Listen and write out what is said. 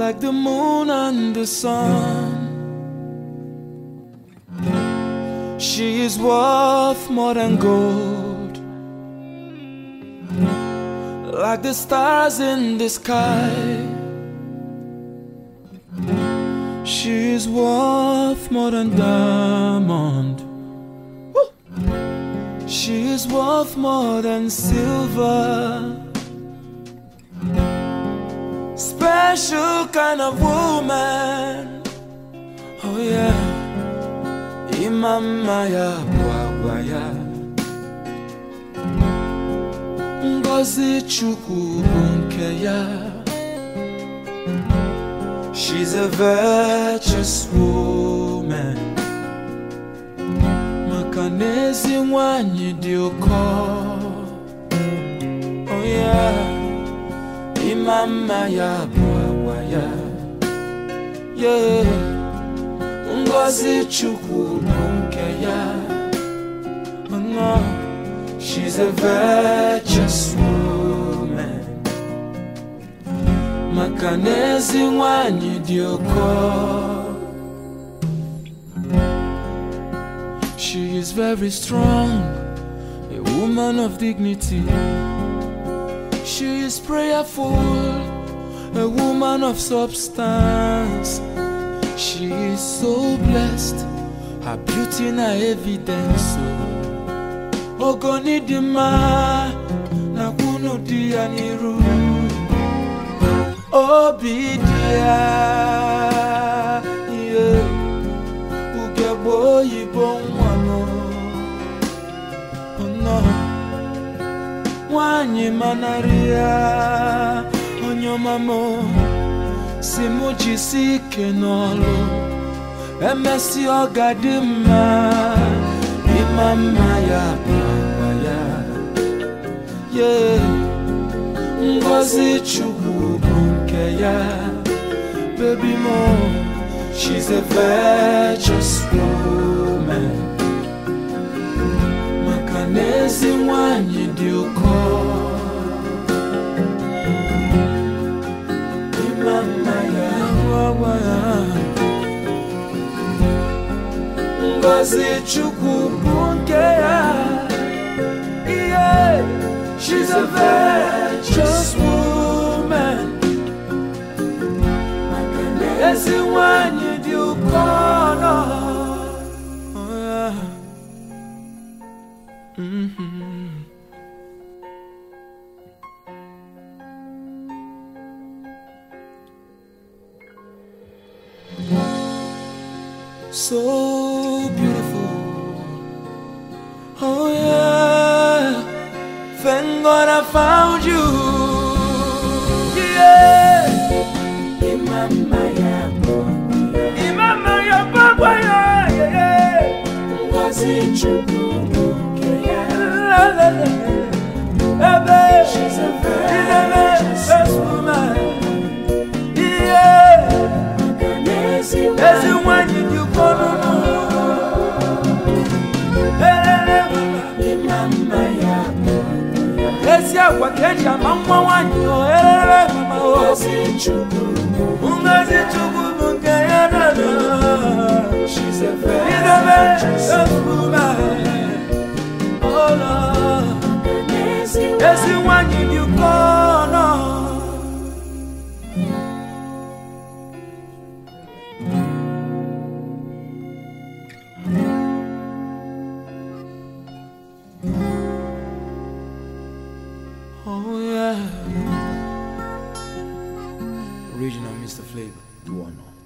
like the moon and the sun. She is worth more than gold, like the stars in the sky. She is worth more than diamond. She is worth more than silver. Special kind of woman. Oh yeah. Imama ya bwagwa ya. Ngozi Chukwu bụ nke ya. She's a virtuous woman. Maka na ezi. Oh yeah. Ịma mma ya bụ ya. Yeah. Ngozi Chukwu nke she's a virtuous woman. Maka na ezi nwanyị. She is very strong, a woman of dignity. She is prayerful, a woman of substance. She is so blessed, her beauty na evidence. oh. Ogoni dị mma na kwunu dị ya n'iru. Obi dị ya, yeah. ugegbe oyibo nwanụ. No. nwanyị manarị onye ọmamo si mụ jisi ike emesi ọ ga-adị mma ịma mma ya agwa ya. Ye ngozi ya. Baby she's a virtuous woman. Maka na ezi ngozi chukwu bụ nke she's a virtuous woman. Ezi dị ụkọ So beautiful. Oh yeah. Thank God I found you. Yeah. She's a She's ezi agwa ka eji ama nwa nwanyị o elele mama Ngozi Chukwu ngozi chukwu bụ nke ya dada She's a idebe virtuous efume ụlọ oh, Maka na ezi ezi nwanyị dị ụkọ Original Mr. Flavour. Do or not?